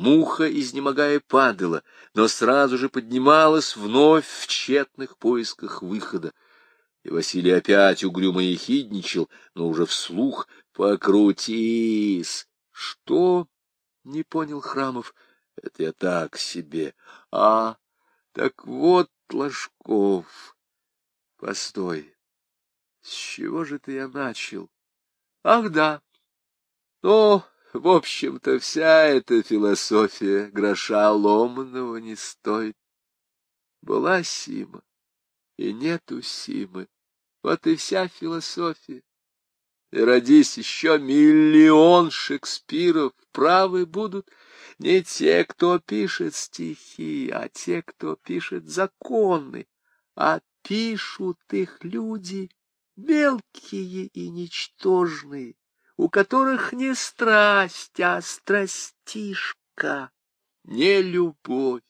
Муха, изнемогая, падала, но сразу же поднималась вновь в тщетных поисках выхода. И Василий опять угрюмо ехидничал, но уже вслух «Покрутись!» «Что?» — не понял Храмов. «Это я так себе. А, так вот, Ложков. Постой, с чего же ты я начал? Ах, да. Ну, в общем-то, вся эта философия гроша ломаного не стоит. Была Сима, и нету Симы. Вот и вся философия. И родись еще миллион Шекспиров, правы будут не те, кто пишет стихи, а те, кто пишет законы, а пишут их люди мелкие и ничтожные, у которых не страсть, а страстишка, не любовь,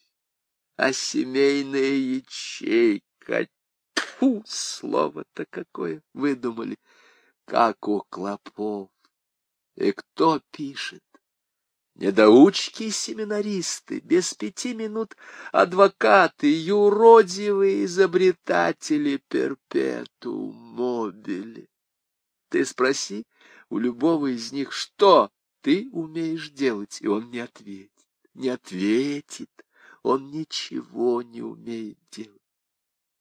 а семейная ячейка. Тьфу, слово-то какое выдумали, как у клопов. И кто пишет? Недоучки-семинаристы, без пяти минут адвокаты, юродивые изобретатели перпету мобили. Ты спроси у любого из них, что ты умеешь делать, и он не ответит. Не ответит, он ничего не умеет делать.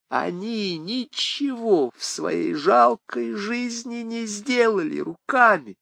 Они ничего в своей жалкой жизни не сделали руками.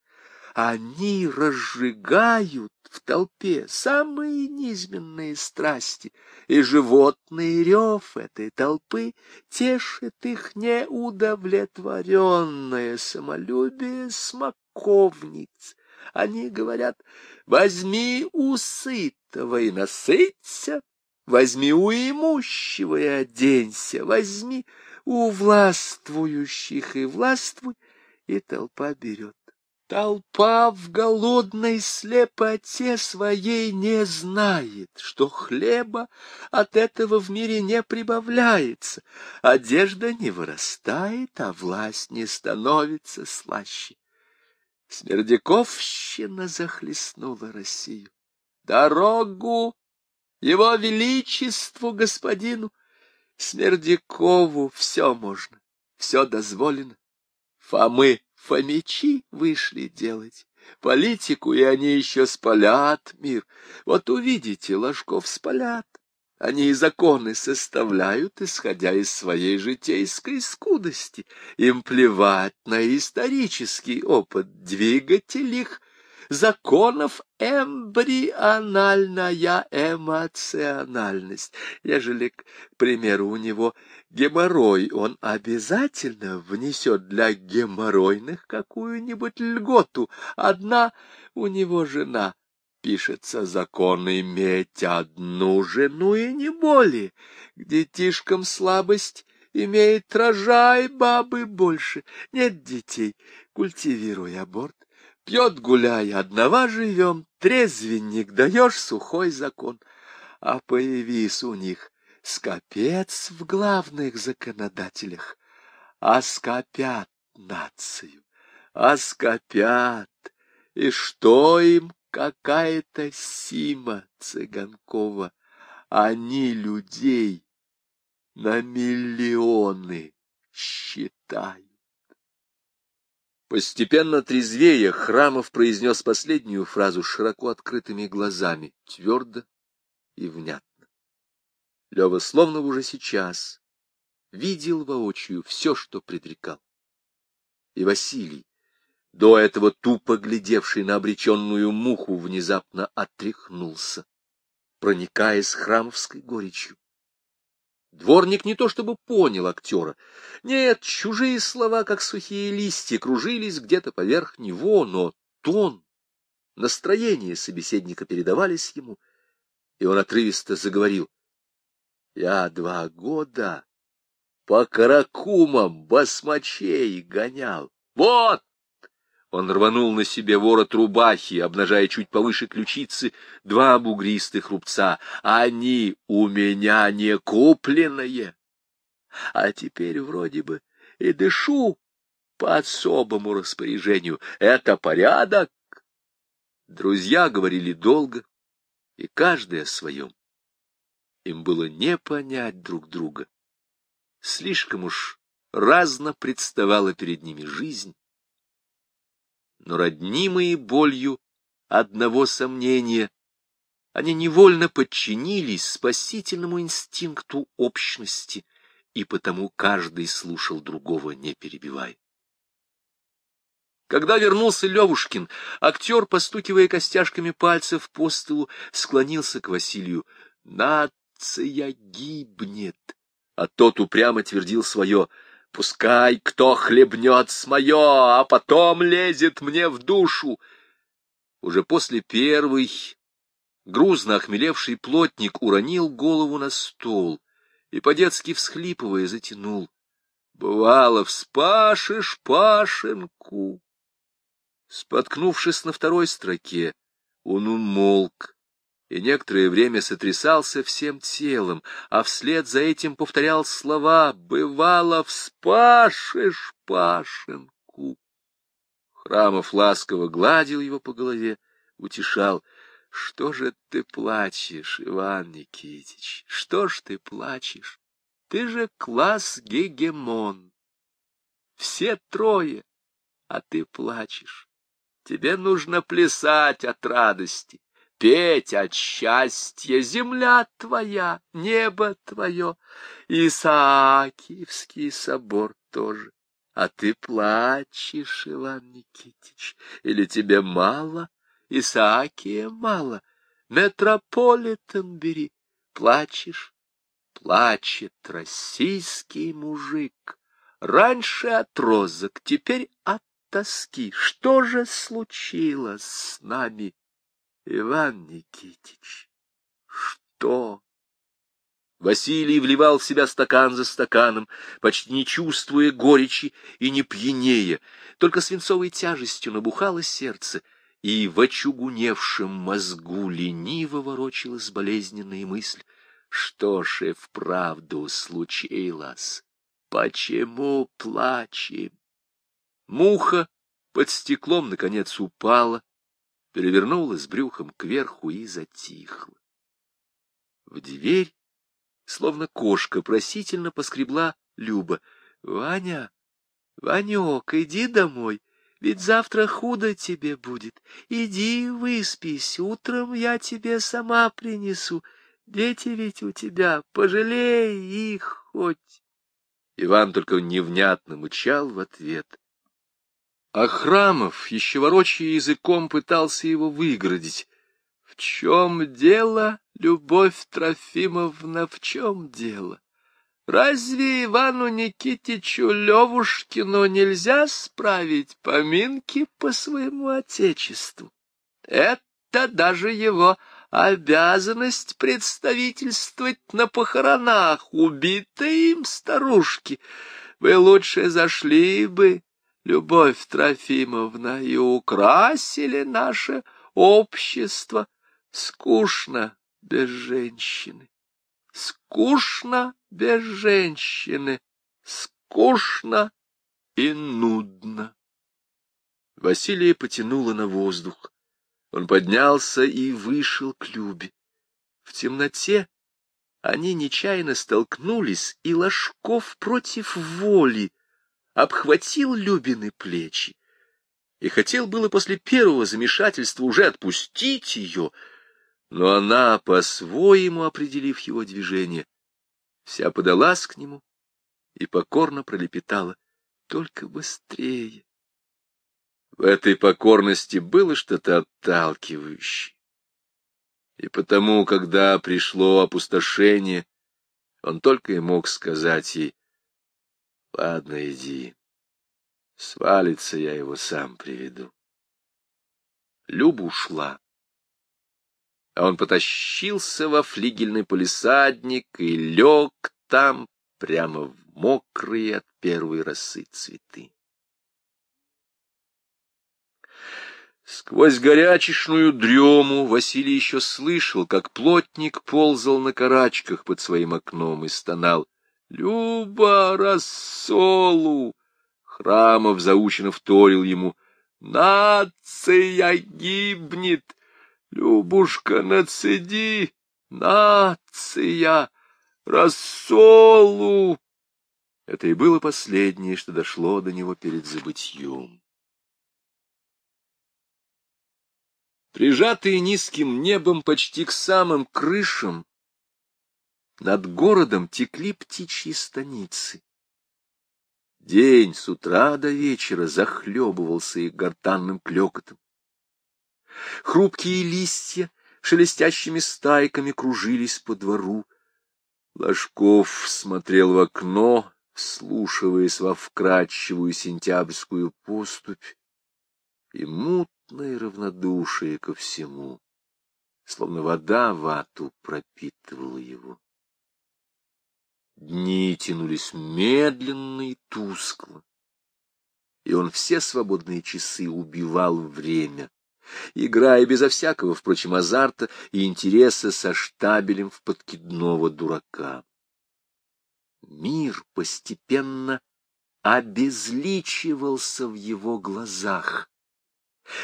Они разжигают в толпе самые низменные страсти, и животный рев этой толпы тешит их неудовлетворенное самолюбие смоковниц. Они говорят, возьми у сытого и насыться, возьми у имущего и оденься, возьми у властвующих и властвуй, и толпа берет. Толпа в голодной слепоте своей не знает, что хлеба от этого в мире не прибавляется, одежда не вырастает, а власть не становится слаще. Смердяковщина захлестнула Россию. Дорогу его величеству господину Смердякову все можно, все дозволено. Фомы Фомичи вышли делать политику, и они еще спалят мир. Вот увидите, ложков спалят. Они и законы составляют, исходя из своей житейской скудости. Им плевать на исторический опыт, двигатель их законов эмбриональная эмоциональность. Ежели, к примеру, у него геморрой, он обязательно внесет для геморройных какую-нибудь льготу. Одна у него жена. Пишется закон иметь одну жену и не более. К детишкам слабость имеет рожай бабы больше. Нет детей, культивируй аборт. Пьет, гуляя, одного живем, трезвенник, даешь сухой закон. А появись у них скопец в главных законодателях, а скопят нацию, а скопят, и что им какая-то Сима Цыганкова, они людей на миллионы считают. Постепенно трезвея, Храмов произнес последнюю фразу широко открытыми глазами, твердо и внятно. Лева словно уже сейчас видел воочию все, что предрекал. И Василий, до этого тупо глядевший на обреченную муху, внезапно отряхнулся, проникаясь храмовской горечью. Дворник не то чтобы понял актера. Нет, чужие слова, как сухие листья, кружились где-то поверх него, но тон, настроение собеседника передавались ему, и он отрывисто заговорил. Я два года по каракумам басмачей гонял. Вот он рванул на себе ворот рубахи, обнажая чуть повыше ключицы два бугристых рубца. Они у меня не купленные. А теперь вроде бы и дышу по особому распоряжению. Это порядок. Друзья говорили долго, и каждый о своем. Им было не понять друг друга. Слишком уж разно представала перед ними жизнь. Но роднимые болью одного сомнения, они невольно подчинились спасительному инстинкту общности, и потому каждый слушал другого, не перебивая. Когда вернулся Левушкин, актер, постукивая костяшками пальцев по столу, склонился к Василию. «Нация гибнет!» А тот упрямо твердил свое. «Пускай кто хлебнет с мое, а потом лезет мне в душу!» Уже после первой грузно охмелевший плотник уронил голову на стол и, по-детски всхлипывая, затянул. «Бывало, вспашешь Пашенку!» Споткнувшись на второй строке, он умолк и некоторое время сотрясался всем телом, а вслед за этим повторял слова «Бывало, вспашешь Пашенку». Храмов ласково гладил его по голове, утешал. «Что же ты плачешь, Иван Никитич? Что ж ты плачешь? Ты же класс гегемон. Все трое, а ты плачешь. Тебе нужно плясать от радости, петь от счастья. Земля твоя, небо твое, Исаакиевский собор тоже. А ты плачешь, Иван Никитич, или тебе мало, Исаакия мало, метрополитен бери, плачешь, плачет российский мужик. Раньше от розок, теперь от тоски. Что же случилось с нами, Иван Никитич? Что? Василий вливал в себя стакан за стаканом, почти не чувствуя горечи и не пьянея, только свинцовой тяжестью набухало сердце, и в очугуневшем мозгу лениво ворочалась болезненная мысль, что ж и вправду случилось, почему плачем? Муха под стеклом, наконец, упала, перевернулась брюхом кверху и затихла. В дверь, словно кошка, просительно поскребла Люба. — Ваня, Ванек, иди домой, ведь завтра худо тебе будет. Иди выспись, утром я тебе сама принесу. Дети ведь у тебя, пожалей их хоть. Иван только невнятно мычал в ответ. А Храмов, еще ворочая языком, пытался его выгородить. — В чем дело, Любовь Трофимовна, в чем дело? Разве Ивану Никитичу Левушкину нельзя справить поминки по своему отечеству? Это даже его обязанность представительствовать на похоронах убитой им старушки. Вы лучше зашли бы Любовь Трофимовна, и украсили наше общество. Скучно без женщины, скучно без женщины, скучно и нудно. Василия потянуло на воздух. Он поднялся и вышел к Любе. В темноте они нечаянно столкнулись, и Ложков против воли обхватил Любины плечи и хотел было после первого замешательства уже отпустить ее, но она, по-своему определив его движение, вся подалась к нему и покорно пролепетала только быстрее. В этой покорности было что-то отталкивающее. И потому, когда пришло опустошение, он только и мог сказать ей, Ладно, иди. Свалится, я его сам приведу. Люба ушла. А он потащился во флигельный полисадник и лег там прямо в мокрые от первой росы цветы. Сквозь горячечную дрему Василий еще слышал, как плотник ползал на карачках под своим окном и стонал. Люба рассолу! Храмов заучено вторил ему. Нация гибнет! Любушка, нацеди, нация, рассолу. Это и было последнее, что дошло до него перед забытьем. Прижатые низким небом почти к самым крышам, над городом текли птичьи станицы. День с утра до вечера захлебывался их гортанным клёкотом. Хрупкие листья шелестящими стайками кружились по двору. Ложков смотрел в окно, слушаясь во вкрадчивую сентябрьскую поступь, и мутное равнодушие ко всему, словно вода вату пропитывала его. Дни тянулись медленно и тускло, и он все свободные часы убивал время, играя безо всякого, впрочем, азарта и интереса со штабелем в подкидного дурака. Мир постепенно обезличивался в его глазах.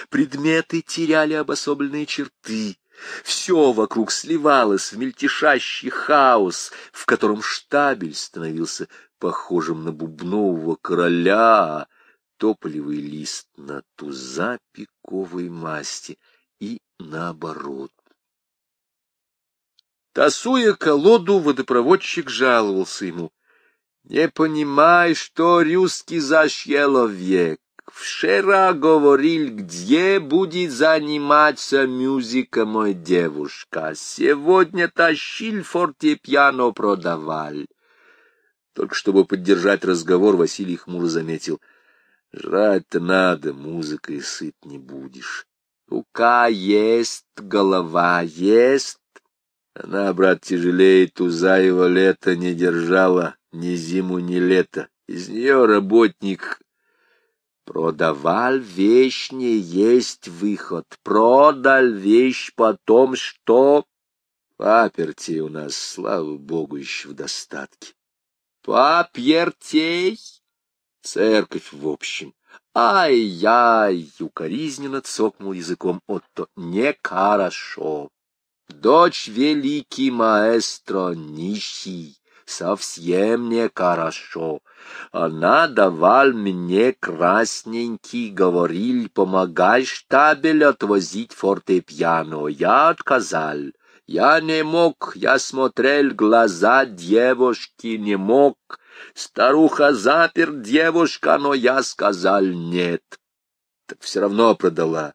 Предметы теряли обособленные черты, все вокруг сливалось в мельтешащий хаос, в котором штабель становился похожим на бубнового короля, тополевый лист на туза пиковой масти и наоборот. Тасуя колоду, водопроводчик жаловался ему. — Не понимай, что русский зашьело век. Вчера говорил, где будет заниматься музыка мой девушка. Сегодня тащил фортепиано продавал. Только чтобы поддержать разговор, Василий хмуро заметил. Жрать-то надо, музыкой сыт не будешь. Рука есть, голова есть. Она, брат, тяжелее туза его лето не держала, ни зиму, ни лето. Из нее работник Продавал вещь, не есть выход. Продал вещь потом, что... Папертей у нас, слава богу, еще в достатке. Папертей? Церковь, в общем. Ай-яй! Укоризненно цокнул языком Отто. Нехорошо. Дочь великий маэстро нищий совсем нехорошо. Она давал мне красненький, говорил, помогай штабель отвозить фортепиано. Я отказал. Я не мог, я смотрел глаза девушки, не мог. Старуха запер девушка, но я сказал нет. Так все равно продала.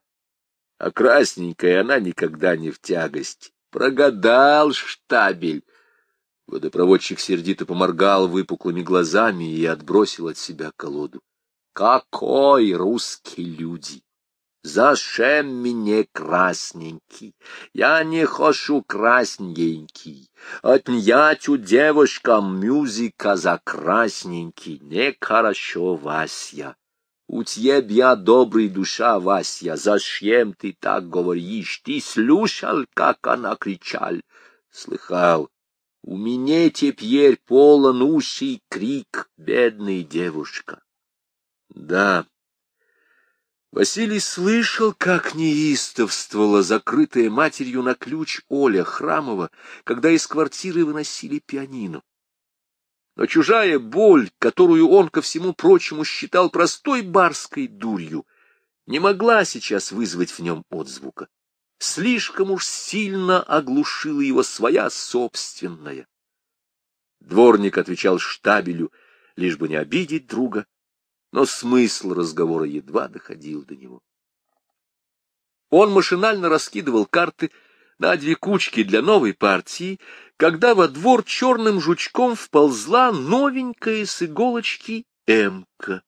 А красненькая она никогда не в тягость. Прогадал штабель. Водопроводчик сердито поморгал выпуклыми глазами и отбросил от себя колоду. Какой русские люди! Зачем мне красненький? Я не хочу красненький. Отнять у девушкам мюзика за красненький. Нехорошо, Вася. У тебя добрый душа, Вася. Зачем ты так говоришь? Ты слушал, как она кричал? Слыхал. У меня теперь полон ушей крик, бедная девушка. Да, Василий слышал, как неистовствовала закрытая матерью на ключ Оля Храмова, когда из квартиры выносили пианино. Но чужая боль, которую он ко всему прочему считал простой барской дурью, не могла сейчас вызвать в нем отзвука. Слишком уж сильно оглушила его своя собственная. Дворник отвечал штабелю, лишь бы не обидеть друга, но смысл разговора едва доходил до него. Он машинально раскидывал карты на две кучки для новой партии, когда во двор черным жучком вползла новенькая с иголочки Эмка.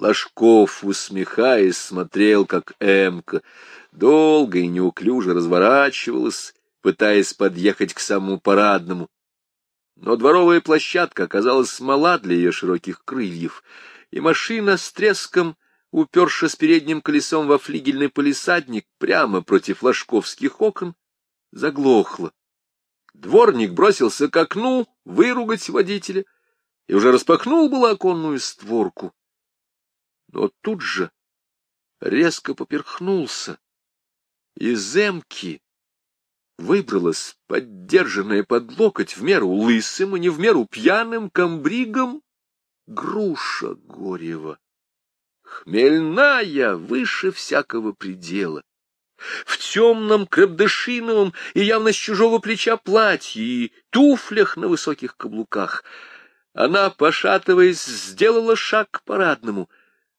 Ложков, усмехаясь, смотрел, как Эмка долго и неуклюже разворачивалась, пытаясь подъехать к самому парадному. Но дворовая площадка оказалась мала для ее широких крыльев, и машина с треском, уперша с передним колесом во флигельный полисадник прямо против ложковских окон, заглохла. Дворник бросился к окну выругать водителя и уже распахнул было оконную створку. Но тут же резко поперхнулся Из эмки выбралась, поддержанная под локоть в меру лысым и не в меру пьяным комбригом, груша Горева. Хмельная выше всякого предела. В темном крепдышиновом и явно с чужого плеча платье и туфлях на высоких каблуках. Она, пошатываясь, сделала шаг к парадному,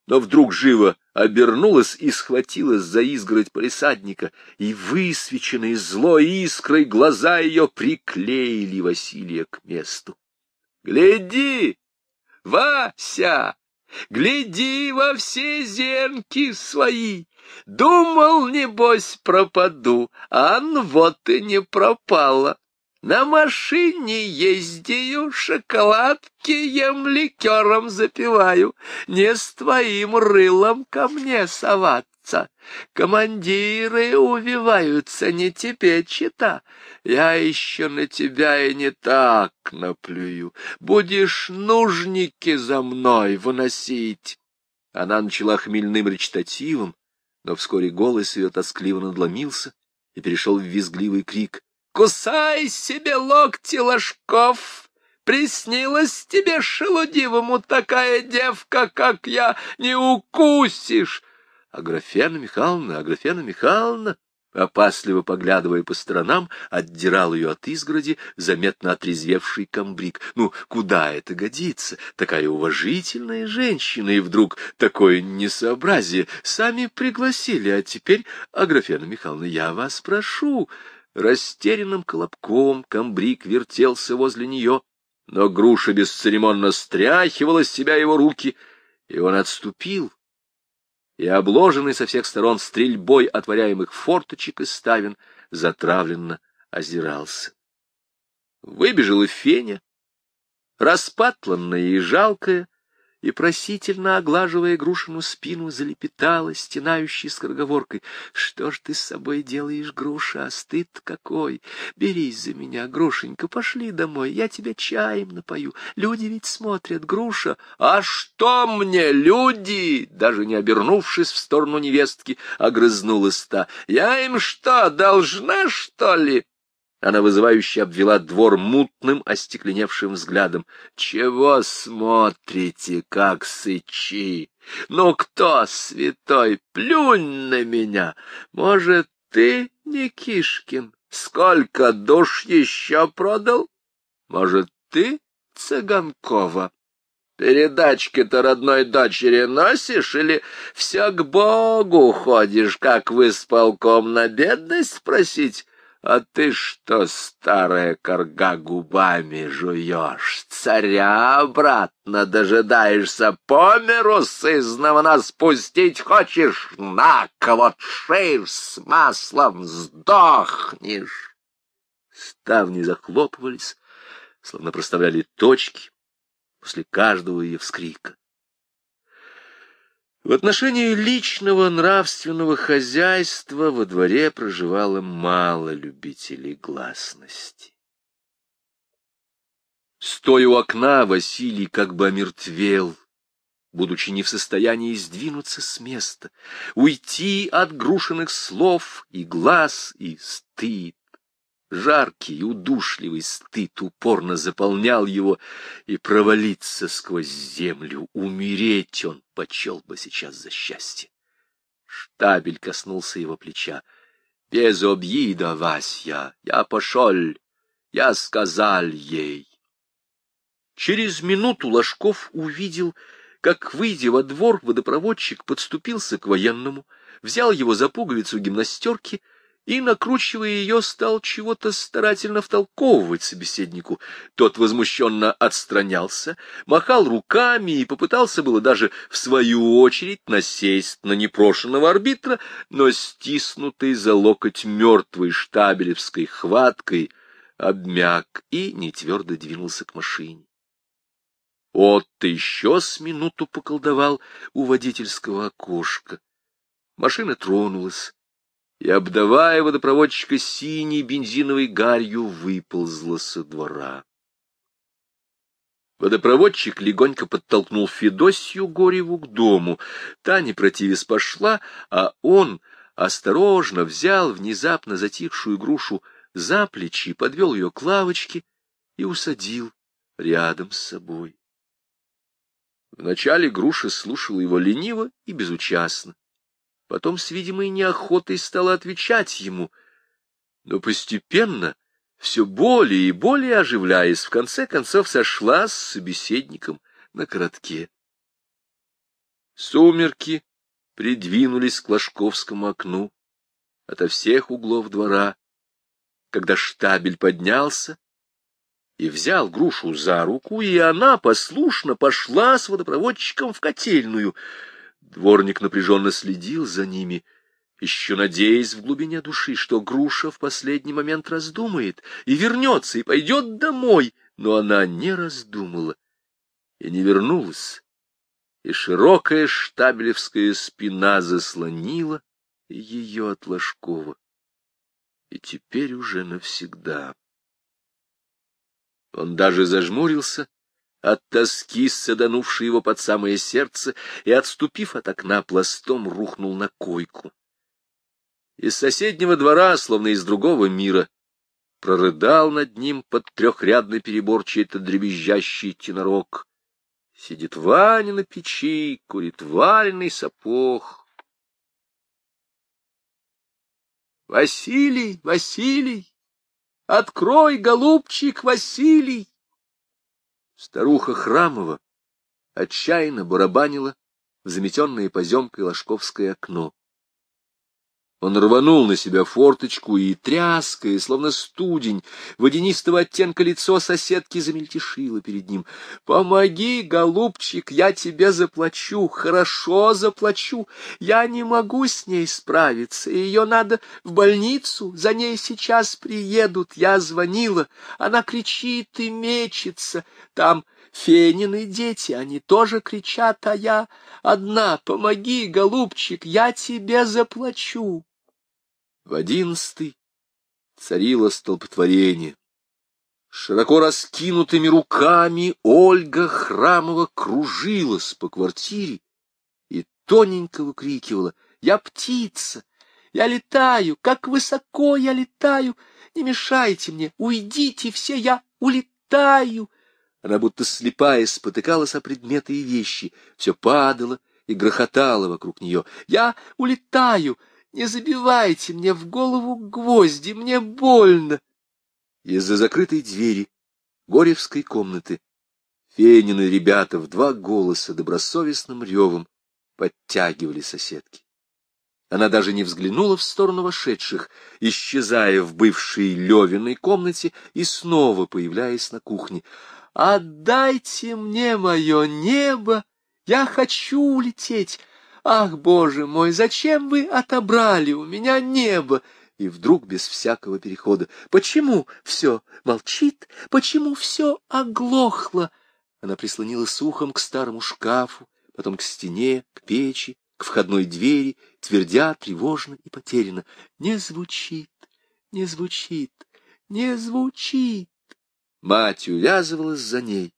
но вдруг живо обернулась и схватилась за изгородь полисадника, и высвеченные злой искрой глаза ее приклеили Василия к месту. — Гляди, Вася, гляди во все зенки свои! Думал, небось, пропаду, а вот и не пропала. На машине ездию, шоколадки ем ликером запиваю. Не с твоим рылом ко мне соваться. Командиры увиваются, не тебе чита. Я еще на тебя и не так наплюю. Будешь нужники за мной выносить. Она начала хмельным речитативом, но вскоре голос ее тоскливо надломился и перешел в визгливый крик — Кусай себе локти ложков, приснилась тебе шелудивому такая девка, как я, не укусишь. Аграфена Михайловна, Аграфена Михайловна, опасливо поглядывая по сторонам, отдирал ее от изгороди заметно отрезвевший комбриг. Ну, куда это годится? Такая уважительная женщина, и вдруг такое несообразие. Сами пригласили, а теперь, Аграфена Михайловна, я вас прошу... Растерянным колобком комбриг вертелся возле нее, но груша бесцеремонно стряхивала с себя его руки, и он отступил, и, обложенный со всех сторон стрельбой отворяемых форточек и ставен, затравленно озирался. Выбежала Феня, распатланная и жалкая, и, просительно оглаживая грушину спину, залепетала, стенающей скороговоркой. — Что ж ты с собой делаешь, груша, а стыд какой? Берись за меня, грушенька, пошли домой, я тебя чаем напою. Люди ведь смотрят, груша. — А что мне, люди? Даже не обернувшись в сторону невестки, огрызнулась та. — Я им что, должна, что ли? Она вызывающе обвела двор мутным, остекленевшим взглядом. — Чего смотрите, как сычи? Ну кто, святой, плюнь на меня? Может, ты, Никишкин, сколько душ еще продал? Может, ты, Цыганкова? Передачки-то родной дочери носишь или все к Богу ходишь, как вы с полком на бедность спросить? А ты что, старая корга, губами жуешь? Царя обратно дожидаешься, по миру сызного нас спустить хочешь? На-ка, вот с маслом, сдохнешь. Ставни захлопывались, словно проставляли точки после каждого ее вскрика. В отношении личного нравственного хозяйства во дворе проживало мало любителей гласности. Стоя у окна, Василий как бы омертвел, будучи не в состоянии сдвинуться с места, уйти от грушенных слов и глаз, и стыд. Жаркий, удушливый стыд упорно заполнял его, и провалиться сквозь землю, умереть он почел бы сейчас за счастье. Штабель коснулся его плеча. — Без обида, Вася, я пошел, я сказал ей. Через минуту Ложков увидел, как, выйдя во двор, водопроводчик подступился к военному, взял его за пуговицу гимнастерки — и, накручивая ее, стал чего-то старательно втолковывать собеседнику. Тот возмущенно отстранялся, махал руками и попытался было даже в свою очередь насесть на непрошенного арбитра, но стиснутый за локоть мертвой штабелевской хваткой обмяк и нетвердо двинулся к машине. Отто еще с минуту поколдовал у водительского окошка. Машина тронулась и, обдавая водопроводчика синей бензиновой гарью, выползла со двора. Водопроводчик легонько подтолкнул Федосью Гореву к дому. Та, не противясь, пошла, а он, осторожно взял внезапно затихшую грушу за плечи, подвел ее к лавочке и усадил рядом с собой. Вначале груша слушала его лениво и безучастно. Потом с видимой неохотой стала отвечать ему, но постепенно, все более и более оживляясь, в конце концов сошла с собеседником на коротке. Сумерки придвинулись к Ложковскому окну ото всех углов двора. Когда штабель поднялся, и взял грушу за руку, и она послушно пошла с водопроводчиком в котельную. Дворник напряженно следил за ними, еще надеясь в глубине души, что груша в последний момент раздумает и вернется, и пойдет домой, но она не раздумала и не вернулась, и широкая штабелевская спина заслонила ее от Ложкова, и теперь уже навсегда. Он даже зажмурился от тоски, саданувшей его под самое сердце, и, отступив от окна, пластом рухнул на койку. Из соседнего двора, словно из другого мира, прорыдал над ним под трехрядный перебор чей-то дребезжащий тенорок. Сидит Ваня на печи, курит вареный сапог. Василий, Василий! Открой, голубчик Василий! Старуха Храмова отчаянно барабанила в заметенное поземкой ложковское окно. Он рванул на себя форточку, и тряское, словно студень, водянистого оттенка лицо соседки замельтешило перед ним. — Помоги, голубчик, я тебе заплачу, хорошо заплачу. Я не могу с ней справиться, ее надо в больницу, за ней сейчас приедут. Я звонила, она кричит и мечется. Там Фенины дети, они тоже кричат, а я одна. Помоги, голубчик, я тебе заплачу. В одиннадцатый царило столпотворение. Широко раскинутыми руками Ольга Храмова кружилась по квартире и тоненько выкрикивала «Я птица! Я летаю! Как высоко я летаю! Не мешайте мне! Уйдите все! Я улетаю!» Она будто слепая спотыкалась о предметы и вещи. Все падало и грохотало вокруг нее. «Я улетаю!» Не забивайте мне в голову гвозди, мне больно. Из-за закрытой двери Горевской комнаты Фенины ребята в два голоса добросовестным ревом подтягивали соседки. Она даже не взглянула в сторону вошедших, исчезая в бывшей Левиной комнате и снова появляясь на кухне. «Отдайте мне мое небо! Я хочу улететь!» «Ах, Боже мой, зачем вы отобрали у меня небо?» И вдруг без всякого перехода. «Почему все молчит? Почему все оглохло?» Она прислонилась ухом к старому шкафу, потом к стене, к печи, к входной двери, твердя тревожно и потерянно. «Не звучит, не звучит, не звучит!» Мать увязывалась за ней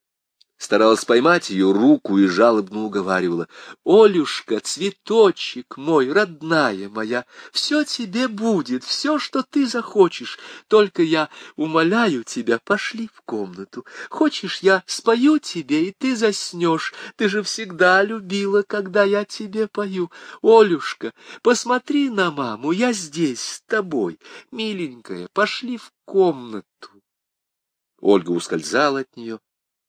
старалась поймать ее руку и жалобно уговаривала. — Олюшка, цветочек мой, родная моя, все тебе будет, все, что ты захочешь. Только я умоляю тебя, пошли в комнату. Хочешь, я спою тебе, и ты заснешь. Ты же всегда любила, когда я тебе пою. Олюшка, посмотри на маму, я здесь с тобой. Миленькая, пошли в комнату. Ольга ускользала от нее,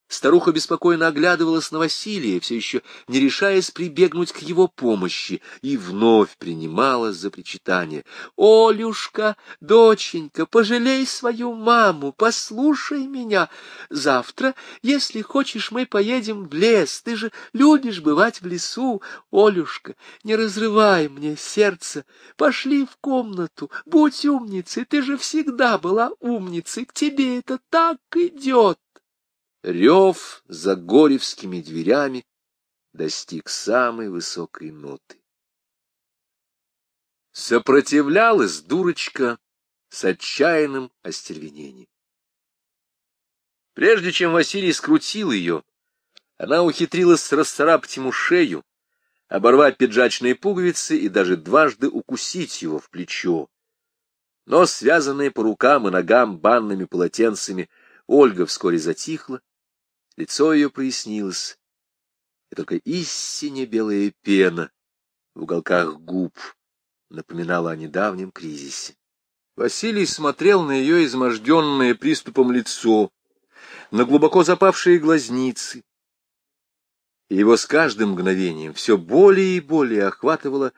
Старуха беспокойно оглядывалась на Василия, все еще не решаясь прибегнуть к его помощи, и вновь принималась за причитание. — Олюшка, доченька, пожалей свою маму, послушай меня. Завтра, если хочешь, мы поедем в лес. Ты же любишь бывать в лесу. Олюшка, не разрывай мне сердце. Пошли в комнату, будь умницей. Ты же всегда была умницей. К тебе это так идет. Рев за горевскими дверями достиг самой высокой ноты. Сопротивлялась дурочка с отчаянным остервенением. Прежде чем Василий скрутил ее, она ухитрилась расцарапать ему шею, оборвать пиджачные пуговицы и даже дважды укусить его в плечо. Но, связанные по рукам и ногам банными полотенцами, Ольга вскоре затихла, лицо ее прояснилось, и только истине белая пена в уголках губ напоминала о недавнем кризисе. Василий смотрел на ее изможденное приступом лицо, на глубоко запавшие глазницы, и его с каждым мгновением все более и более охватывала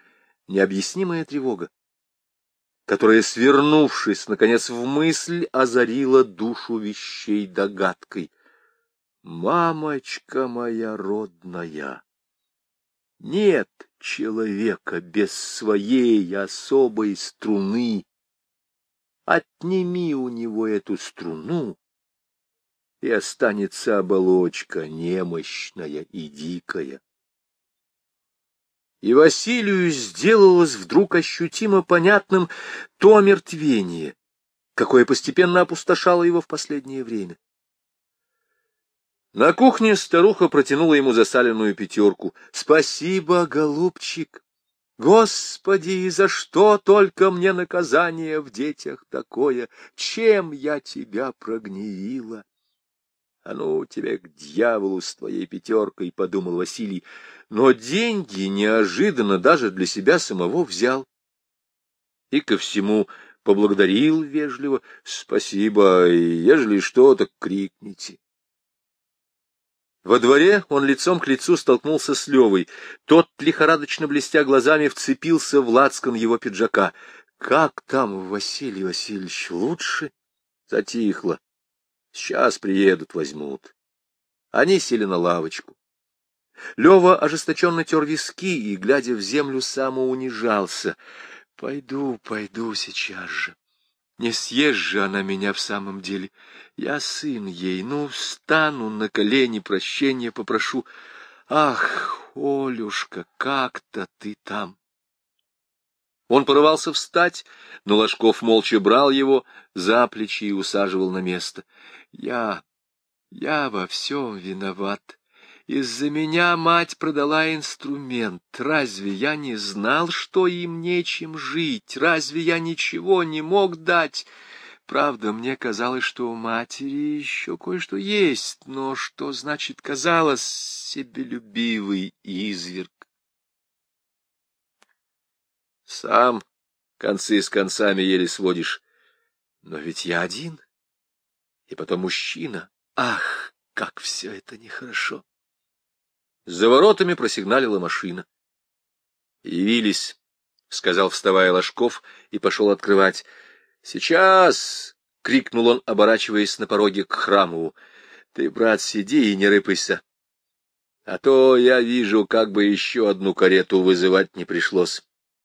необъяснимая тревога, которая, свернувшись, наконец, в мысль, озарила душу вещей догадкой. «Мамочка моя родная, нет человека без своей особой струны. Отними у него эту струну, и останется оболочка немощная и дикая. И Василию сделалось вдруг ощутимо понятным то омертвение, какое постепенно опустошало его в последнее время. На кухне старуха протянула ему засаленную пятерку. — Спасибо, голубчик! Господи, за что только мне наказание в детях такое? Чем я тебя прогневила? А ну, тебе к дьяволу с твоей пятеркой, — подумал Василий, но деньги неожиданно даже для себя самого взял. И ко всему поблагодарил вежливо, спасибо, ежели что, так крикните. Во дворе он лицом к лицу столкнулся с Левой. Тот, лихорадочно блестя глазами, вцепился в лацкан его пиджака. — Как там, Василий Васильевич, лучше? Затихло. Сейчас приедут, возьмут. Они сели на лавочку. Лева ожесточенно тер виски и, глядя в землю, самоунижался. Пойду, пойду сейчас же. Не съест же она меня в самом деле. Я сын ей, ну, встану на колени, прощения попрошу. Ах, Олюшка, как-то ты там. Он порывался встать, но Ложков молча брал его за плечи и усаживал на место. Я, я во всем виноват. Из-за меня мать продала инструмент. Разве я не знал, что им нечем жить? Разве я ничего не мог дать? Правда, мне казалось, что у матери еще кое-что есть, но что значит казалось себелюбивый изверг? Сам концы с концами еле сводишь. Но ведь я один. И потом мужчина. Ах, как все это нехорошо. За воротами просигналила машина. «Явились», — сказал, вставая Ложков, и пошел открывать. «Сейчас!» — крикнул он, оборачиваясь на пороге к Храмову. «Ты, брат, сиди и не рыпайся. А то я вижу, как бы еще одну карету вызывать не пришлось.